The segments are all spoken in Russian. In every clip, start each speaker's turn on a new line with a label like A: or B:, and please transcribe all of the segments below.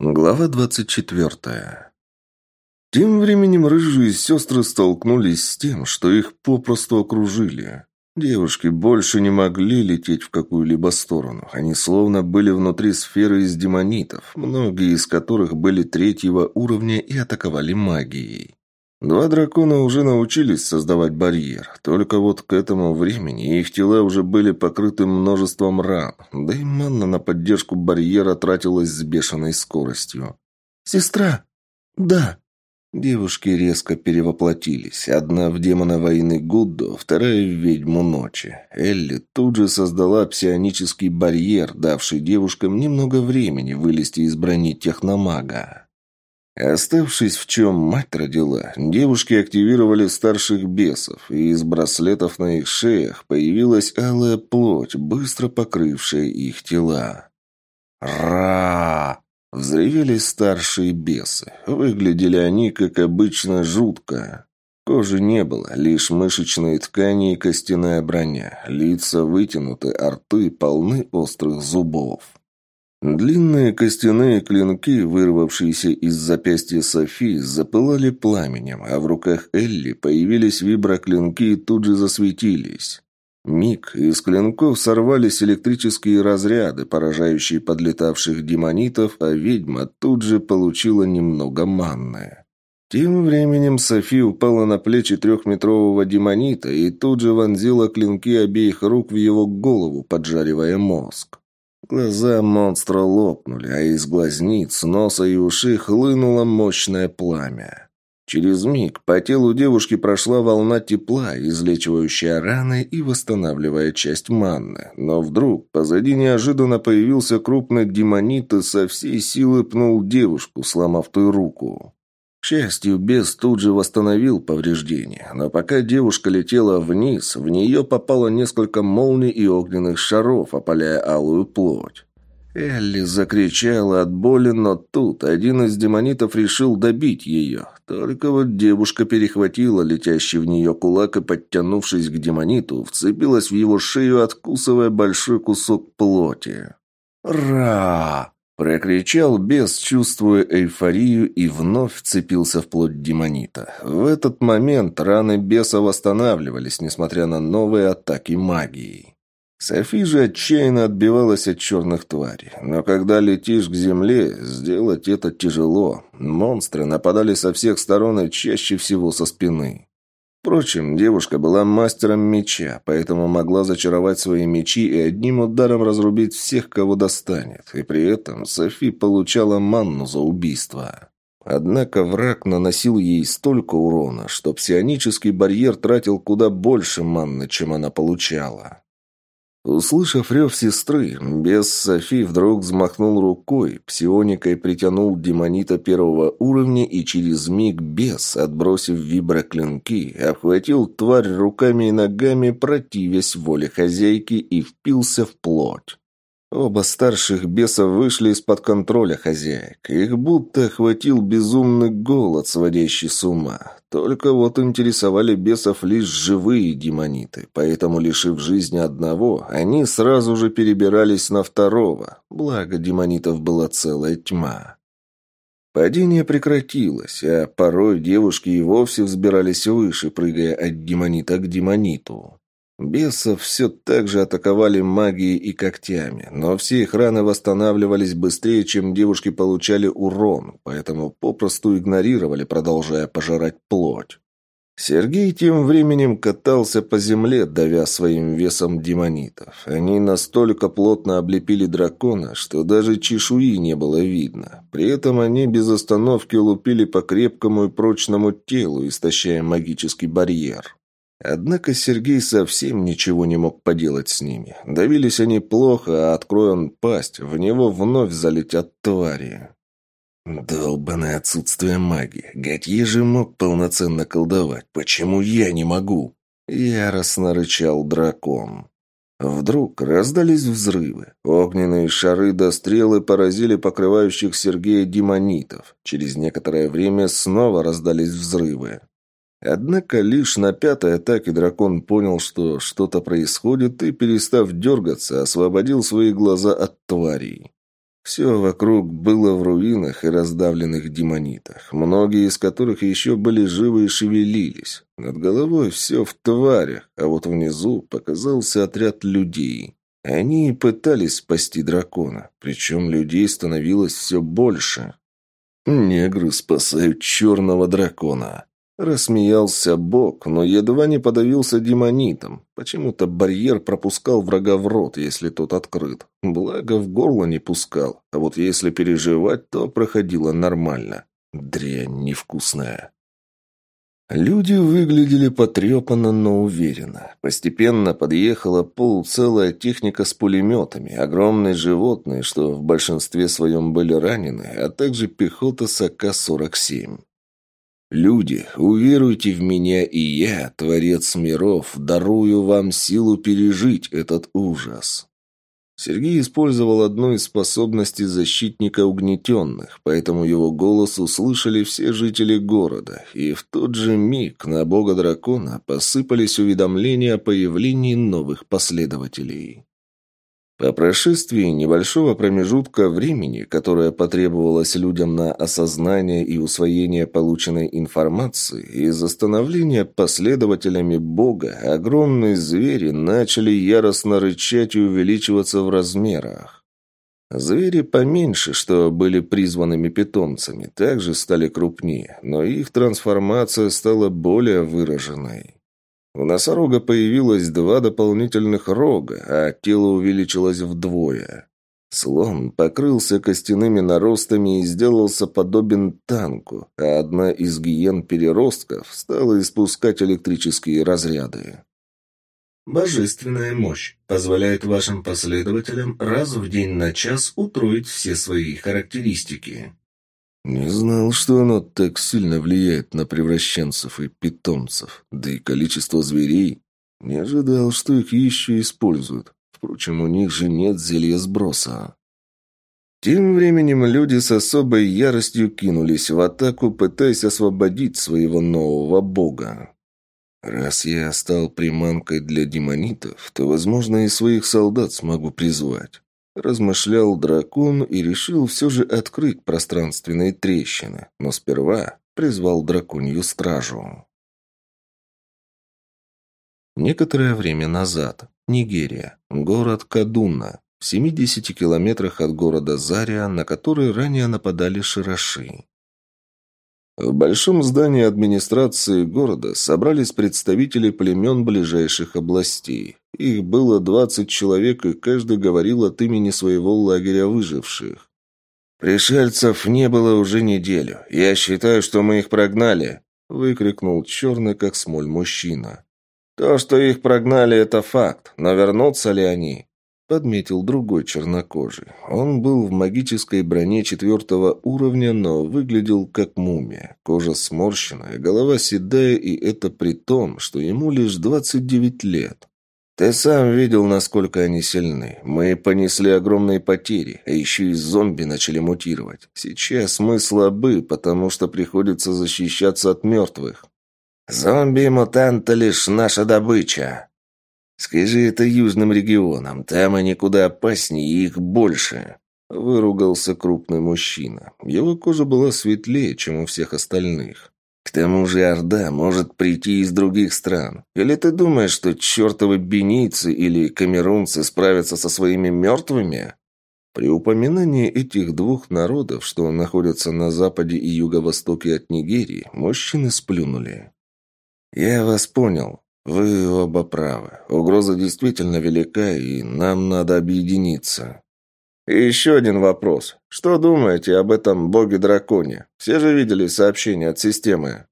A: Глава двадцать четвертая. Тем временем рыжие сестры столкнулись с тем, что их попросту окружили. Девушки больше не могли лететь в какую-либо сторону. Они словно были внутри сферы из демонитов, многие из которых были третьего уровня и атаковали магией. Два дракона уже научились создавать барьер, только вот к этому времени их тела уже были покрыты множеством ран, да и манна на поддержку барьера тратилась с бешеной скоростью. «Сестра!» «Да!» Девушки резко перевоплотились. Одна в демона войны Гуддо, вторая в ведьму ночи. Элли тут же создала псионический барьер, давший девушкам немного времени вылезти из брони техномага. Оставшись в чем мать родила, девушки активировали старших бесов, и из браслетов на их шеях появилась алая плоть, быстро покрывшая их тела. «Ра!» — взревели старшие бесы. Выглядели они, как обычно, жутко. Кожи не было, лишь мышечные ткани и костяная броня. Лица вытянуты, а рты полны острых зубов. Длинные костяные клинки, вырвавшиеся из запястья Софи, запылали пламенем, а в руках Элли появились виброклинки и тут же засветились. Миг, из клинков сорвались электрические разряды, поражающие подлетавших демонитов, а ведьма тут же получила немного манны. Тем временем Софи упала на плечи трехметрового демонита и тут же вонзила клинки обеих рук в его голову, поджаривая мозг. Глаза монстра лопнули, а из глазниц, носа и ушей хлынуло мощное пламя. Через миг по телу девушки прошла волна тепла, излечивающая раны и восстанавливая часть манны. Но вдруг позади неожиданно появился крупный демонит и со всей силы пнул девушку, сломав ту руку. К счастью, бес тут же восстановил повреждения, но пока девушка летела вниз, в нее попало несколько молний и огненных шаров, опаляя алую плоть. Элли закричала от боли, но тут один из демонитов решил добить ее. Только вот девушка перехватила летящий в нее кулак и, подтянувшись к демониту, вцепилась в его шею, откусывая большой кусок плоти. «Ра!» Прокричал бес, чувствуя эйфорию, и вновь вцепился в плоть демонита. В этот момент раны беса восстанавливались, несмотря на новые атаки магии. Софи же отчаянно отбивалась от черных тварей. Но когда летишь к земле, сделать это тяжело. Монстры нападали со всех сторон и чаще всего со спины. Впрочем, девушка была мастером меча, поэтому могла зачаровать свои мечи и одним ударом разрубить всех, кого достанет. И при этом Софи получала манну за убийство. Однако враг наносил ей столько урона, что псионический барьер тратил куда больше манны, чем она получала. Услышав рев сестры, бес Софи вдруг взмахнул рукой, псионикой притянул демонита первого уровня и через миг бес, отбросив виброклинки, обхватил тварь руками и ногами, противясь воле хозяйки и впился в плоть. Оба старших беса вышли из-под контроля хозяек. Их будто охватил безумный голод, сводящий с ума. Только вот интересовали бесов лишь живые демониты, поэтому, лишив жизни одного, они сразу же перебирались на второго. Благо, демонитов была целая тьма. Падение прекратилось, а порой девушки и вовсе взбирались выше, прыгая от демонита к демониту. Бесов все так же атаковали магией и когтями, но все их раны восстанавливались быстрее, чем девушки получали урон, поэтому попросту игнорировали, продолжая пожирать плоть. Сергей тем временем катался по земле, давя своим весом демонитов. Они настолько плотно облепили дракона, что даже чешуи не было видно. При этом они без остановки лупили по крепкому и прочному телу, истощая магический барьер. Однако Сергей совсем ничего не мог поделать с ними. Давились они плохо, а открой он пасть, в него вновь залетят твари. Долбанное отсутствие магии. Готье же мог полноценно колдовать. Почему я не могу? Яростно рычал дракон. Вдруг раздались взрывы. Огненные шары до стрелы поразили покрывающих Сергея демонитов. Через некоторое время снова раздались взрывы. Однако лишь на пятой атаке дракон понял, что что-то происходит, и, перестав дергаться, освободил свои глаза от тварей. Все вокруг было в руинах и раздавленных демонитах, многие из которых еще были живы и шевелились. Над головой все в тварях, а вот внизу показался отряд людей. Они пытались спасти дракона, причем людей становилось все больше. «Негры спасают черного дракона», Рассмеялся Бог, но едва не подавился демонитом. Почему-то барьер пропускал врага в рот, если тот открыт. Благо, в горло не пускал. А вот если переживать, то проходило нормально. Дрянь невкусная. Люди выглядели потрепанно, но уверенно. Постепенно подъехала полуцелая техника с пулеметами, огромные животные, что в большинстве своем были ранены, а также пехота с АК-47. «Люди, уверуйте в меня, и я, Творец миров, дарую вам силу пережить этот ужас». Сергей использовал одну из способностей защитника угнетенных, поэтому его голос услышали все жители города, и в тот же миг на бога дракона посыпались уведомления о появлении новых последователей. По прошествии небольшого промежутка времени, которое потребовалось людям на осознание и усвоение полученной информации, из становления последователями Бога огромные звери начали яростно рычать и увеличиваться в размерах. Звери поменьше, что были призванными питомцами, также стали крупнее, но их трансформация стала более выраженной. У носорога появилось два дополнительных рога, а тело увеличилось вдвое. Слон покрылся костяными наростами и сделался подобен танку, а одна из гиен-переростков стала испускать электрические разряды.
B: Божественная мощь позволяет вашим последователям раз в день на час утроить все свои характеристики.
A: Не знал, что оно так сильно влияет на превращенцев и питомцев, да и количество зверей. Не ожидал, что их еще используют. Впрочем, у них же нет зелья сброса. Тем временем люди с особой яростью кинулись в атаку, пытаясь освободить своего нового бога. Раз я стал приманкой для демонитов, то, возможно, и своих солдат смогу призвать. Размышлял дракон и решил все же открыть пространственные трещины, но сперва призвал драконью стражу. Некоторое время назад. Нигерия. Город Кадуна. В 70 километрах от города Зария, на который ранее нападали широши. В большом здании администрации города собрались представители племен ближайших областей. Их было 20 человек, и каждый говорил от имени своего лагеря выживших. «Пришельцев не было уже неделю. Я считаю, что мы их прогнали», – выкрикнул черный, как смоль, мужчина. «То, что их прогнали, это факт, но вернутся ли они? подметил другой чернокожий. Он был в магической броне четвертого уровня, но выглядел как мумия. Кожа сморщенная, голова седая, и это при том, что ему лишь 29 лет. Ты сам видел, насколько они сильны. Мы понесли огромные потери, а еще и зомби начали мутировать. Сейчас мы слабы, потому что приходится защищаться от мертвых. Зомби и мутанты лишь наша добыча, «Скажи это южным регионам, там они куда опаснее и их больше», – выругался крупный мужчина. Его кожа была светлее, чем у всех остальных. «К тому же Орда может прийти из других стран. Или ты думаешь, что чертовы бенийцы или камерунцы справятся со своими мертвыми?» При упоминании этих двух народов, что находятся на западе и юго-востоке от Нигерии, мужчины сплюнули. «Я вас понял. «Вы оба правы. Угроза действительно велика, и нам надо объединиться». И еще один вопрос. Что думаете об этом боге-драконе? Все же видели сообщение от системы.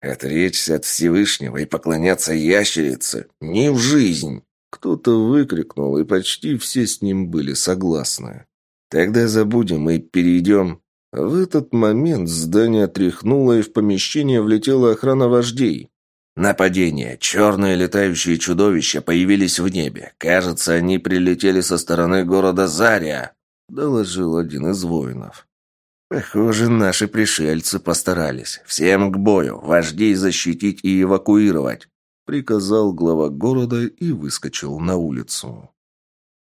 A: «Отречься от Всевышнего и поклоняться ящерице? Не в жизнь!» Кто-то выкрикнул, и почти все с ним были согласны. «Тогда забудем и перейдем...» В этот момент здание тряхнуло, и в помещение влетела охрана вождей. Нападение. Черные летающие чудовища появились в небе. Кажется, они прилетели со стороны города Заря, доложил один из воинов. Похоже, наши пришельцы постарались. Всем к бою, вождей защитить и эвакуировать, приказал глава города и выскочил на улицу.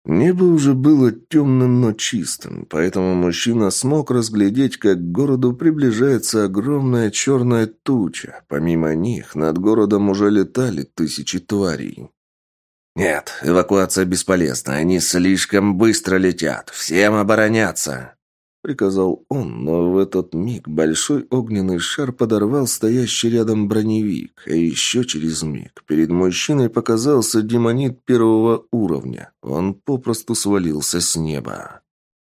A: Небо уже было темным, но чистым, поэтому мужчина смог разглядеть, как к городу приближается огромная черная туча. Помимо них, над городом уже летали тысячи тварей.
B: «Нет, эвакуация бесполезна, они слишком быстро летят. Всем обороняться!»
A: Приказал он, но в этот миг большой огненный шар подорвал стоящий рядом броневик, а еще через миг перед мужчиной показался демонит первого уровня. Он попросту свалился с неба.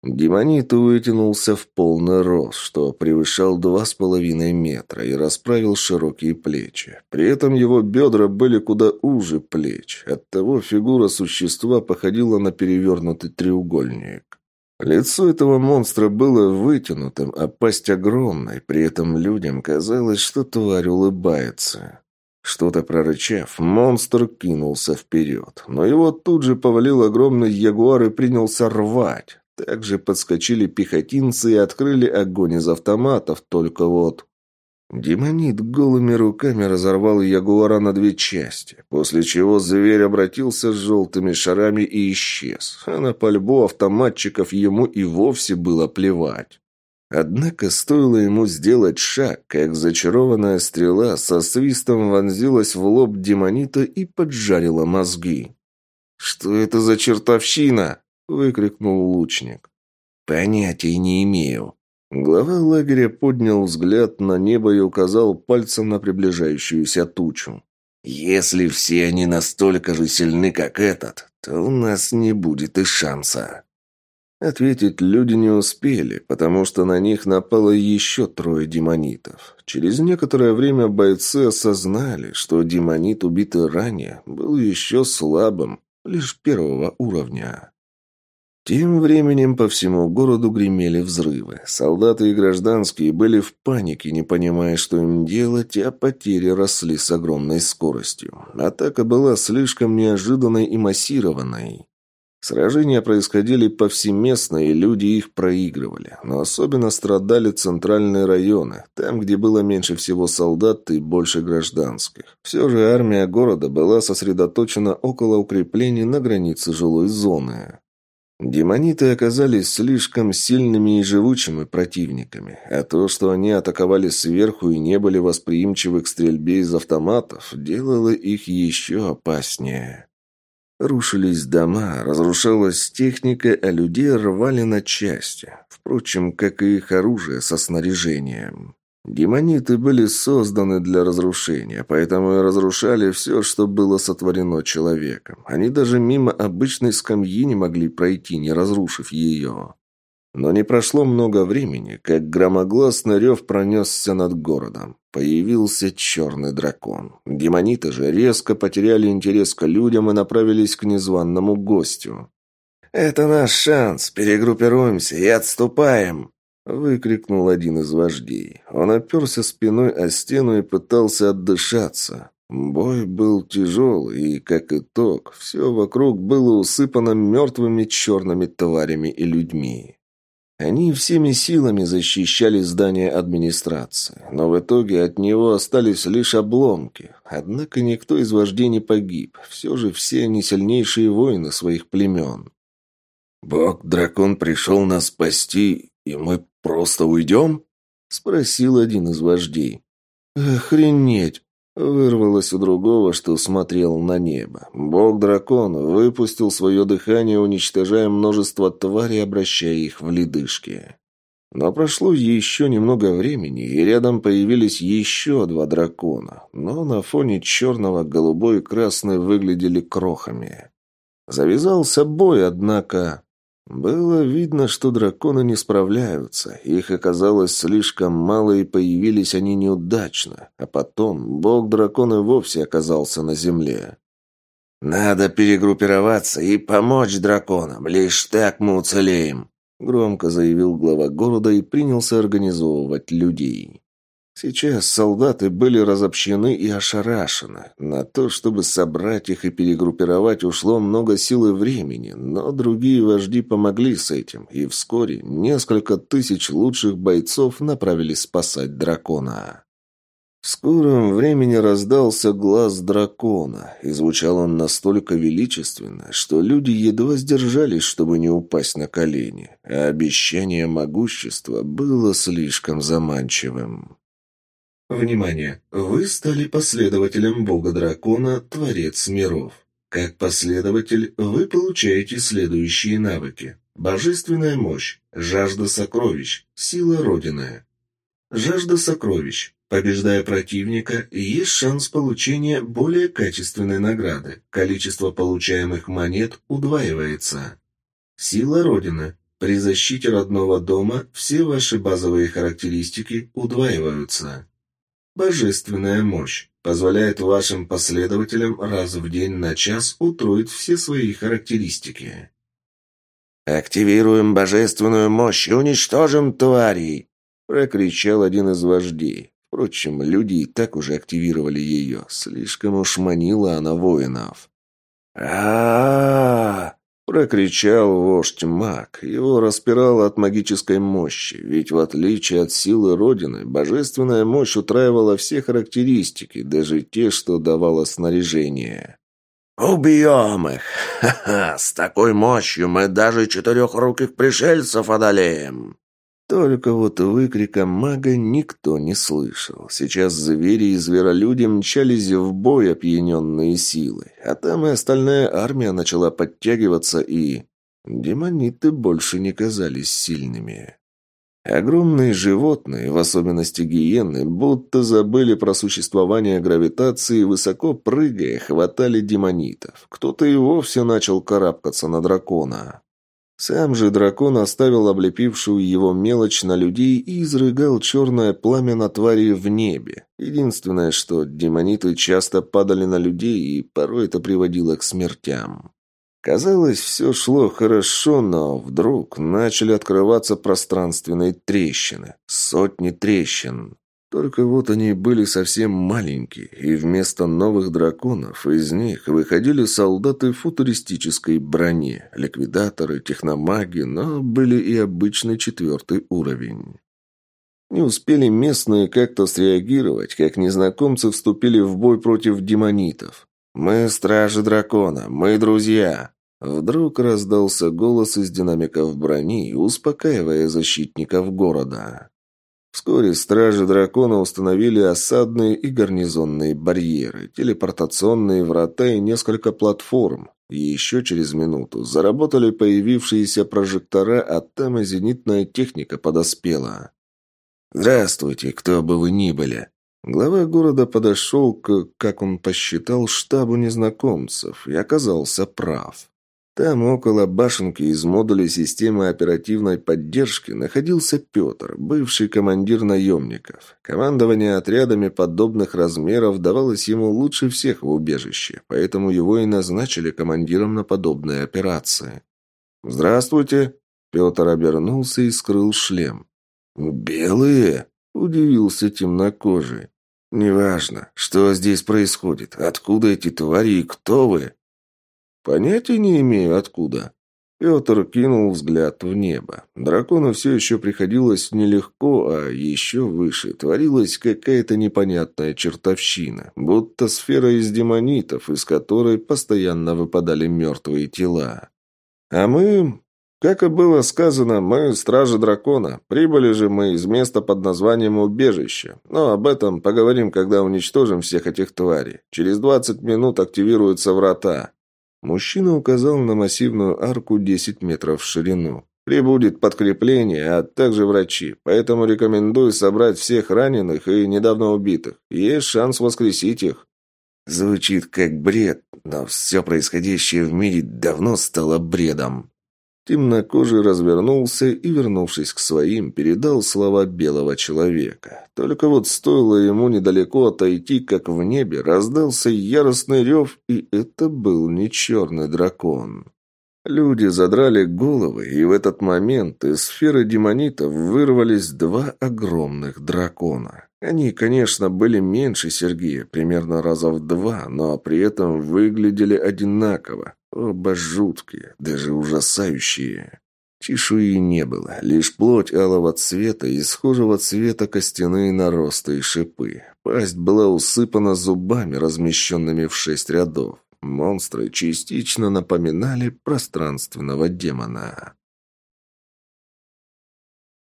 A: Демонит вытянулся в полный рост, что превышал два с половиной метра, и расправил широкие плечи. При этом его бедра были куда уже плеч, оттого фигура существа походила на перевернутый треугольник. Лицо этого монстра было вытянутым, а пасть огромной, при этом людям казалось, что тварь улыбается. Что-то прорычав, монстр кинулся вперед, но его тут же повалил огромный ягуар и принялся рвать. Также подскочили пехотинцы и открыли огонь из автоматов, только вот Демонит голыми руками разорвал ягуара на две части, после чего зверь обратился с желтыми шарами и исчез, а на пальбу автоматчиков ему и вовсе было плевать. Однако стоило ему сделать шаг, как зачарованная стрела со свистом вонзилась в лоб демонита и поджарила мозги. «Что это за чертовщина?» – выкрикнул лучник. «Понятия не имею», Глава лагеря поднял взгляд на небо и указал пальцем на приближающуюся тучу. «Если все они настолько же сильны, как этот, то у нас не будет и шанса». Ответить люди не успели, потому что на них напало еще трое демонитов. Через некоторое время бойцы осознали, что демонит, убитый ранее, был еще слабым, лишь первого уровня. Тем временем по всему городу гремели взрывы. Солдаты и гражданские были в панике, не понимая, что им делать, а потери росли с огромной скоростью. Атака была слишком неожиданной и массированной. Сражения происходили повсеместно, и люди их проигрывали. Но особенно страдали центральные районы, там, где было меньше всего солдат и больше гражданских. Все же армия города была сосредоточена около укреплений на границе жилой зоны. Демониты оказались слишком сильными и живучими противниками, а то, что они атаковали сверху и не были восприимчивы к стрельбе из автоматов, делало их еще опаснее. Рушились дома, разрушалась техника, а людей рвали на части, впрочем, как и их оружие со снаряжением. Демониты были созданы для разрушения, поэтому и разрушали все, что было сотворено человеком. Они даже мимо обычной скамьи не могли пройти, не разрушив ее. Но не прошло много времени, как громогласный рев пронесся над городом. Появился черный дракон. Демониты же резко потеряли интерес к людям и направились к незваному гостю. «Это наш шанс. Перегруппируемся и отступаем!» Выкрикнул один из вождей. Он оперся спиной о стену и пытался отдышаться. Бой был тяжелый, и, как итог, все вокруг было усыпано мертвыми черными тварями и людьми. Они всеми силами защищали здание администрации, но в итоге от него остались лишь обломки. Однако никто из вождей не погиб, все же все они сильнейшие воины своих племен. «Бог-дракон пришел нас спасти, и мы «Просто уйдем?» — спросил один из вождей. «Охренеть!» — вырвалось у другого, что смотрел на небо. Бог-дракон выпустил свое дыхание, уничтожая множество тварей, обращая их в ледышки. Но прошло еще немного времени, и рядом появились еще два дракона, но на фоне черного голубой и красный выглядели крохами. Завязался бой, однако... Было видно, что драконы не справляются. Их оказалось слишком мало, и появились они неудачно. А потом бог-дракон вовсе оказался на земле. «Надо перегруппироваться и помочь драконам. Лишь так мы уцелеем», — громко заявил глава города и принялся организовывать людей. Сейчас солдаты были разобщены и ошарашены. На то, чтобы собрать их и перегруппировать, ушло много сил и времени, но другие вожди помогли с этим, и вскоре несколько тысяч лучших бойцов направились спасать дракона. В скором времени раздался глаз дракона, и звучал он настолько величественно, что люди едва сдержались, чтобы не упасть на колени, а обещание могущества было слишком заманчивым.
B: Внимание! Вы стали последователем бога-дракона, Творец миров. Как последователь, вы получаете следующие навыки. Божественная мощь, жажда сокровищ, сила Родины. Жажда сокровищ. Побеждая противника, есть шанс получения более качественной награды. Количество получаемых монет удваивается. Сила Родины. При защите родного дома все ваши базовые характеристики удваиваются. Божественная мощь позволяет вашим последователям раз в день на час утроить все свои характеристики.
A: «Активируем божественную мощь и уничтожим тварей!» — прокричал один из вождей. Впрочем, люди и так уже активировали ее. Слишком уж манила она воинов. а, -а, -а Прокричал вождь маг. Его распирало от магической мощи, ведь в отличие от силы Родины, божественная мощь утраивала все характеристики, даже те, что давало снаряжение. «Убьем их! Ха-ха! С такой мощью мы даже четырехруких пришельцев одолеем!» Только вот выкрика мага никто не слышал. Сейчас звери и зверолюди мчались в бой, опьяненные силой. А там и остальная армия начала подтягиваться, и... Демониты больше не казались сильными. Огромные животные, в особенности гиены, будто забыли про существование гравитации высоко прыгая, хватали демонитов. Кто-то и вовсе начал карабкаться на дракона. Сам же дракон оставил облепившую его мелочь на людей и изрыгал черное пламя на твари в небе. Единственное, что демониты часто падали на людей, и порой это приводило к смертям. Казалось, все шло хорошо, но вдруг начали открываться пространственные трещины. Сотни трещин. Только вот они были совсем маленькие, и вместо новых драконов из них выходили солдаты футуристической броне, ликвидаторы, техномаги, но были и обычный четвертый уровень. Не успели местные как-то среагировать, как незнакомцы вступили в бой против демонитов. «Мы стражи дракона, мы друзья!» Вдруг раздался голос из динамиков брони, успокаивая защитников города. Вскоре стражи дракона установили осадные и гарнизонные барьеры, телепортационные врата и несколько платформ. И еще через минуту заработали появившиеся прожектора, а там и зенитная техника подоспела. «Здравствуйте, кто бы вы ни были!» Глава города подошел к, как он посчитал, штабу незнакомцев и оказался прав. Там, около башенки из модуля системы оперативной поддержки, находился Петр, бывший командир наемников. Командование отрядами подобных размеров давалось ему лучше всех в убежище, поэтому его и назначили командиром на подобные операции. «Здравствуйте!» Петр обернулся и скрыл шлем. «Белые?» – удивился темнокожий. «Неважно, что здесь происходит, откуда эти твари и кто вы?» «Понятия не имею, откуда». Петр кинул взгляд в небо. Дракону все еще приходилось нелегко, а еще выше творилась какая-то непонятная чертовщина, будто сфера из демонитов, из которой постоянно выпадали мертвые тела. А мы, как и было сказано, мы стражи дракона. Прибыли же мы из места под названием убежище. Но об этом поговорим, когда уничтожим всех этих тварей. Через двадцать минут активируются врата. Мужчина указал на массивную арку 10 метров в ширину. «Прибудет подкрепление, а также врачи, поэтому рекомендую собрать всех раненых и недавно убитых. Есть шанс воскресить их». Звучит как бред, но все происходящее в мире давно стало бредом. Темнокожий развернулся и, вернувшись к своим, передал слова белого человека. Только вот стоило ему недалеко отойти, как в небе раздался яростный рев, и это был не черный дракон. Люди задрали головы, и в этот момент из сферы демонитов вырвались два огромных дракона. Они, конечно, были меньше Сергея, примерно раза в два, но при этом выглядели одинаково. Оба жуткие, даже ужасающие. Чешуи не было, лишь плоть алого цвета и схожего цвета костяные наросты и шипы. Пасть была усыпана зубами, размещенными в шесть рядов. Монстры частично напоминали пространственного демона.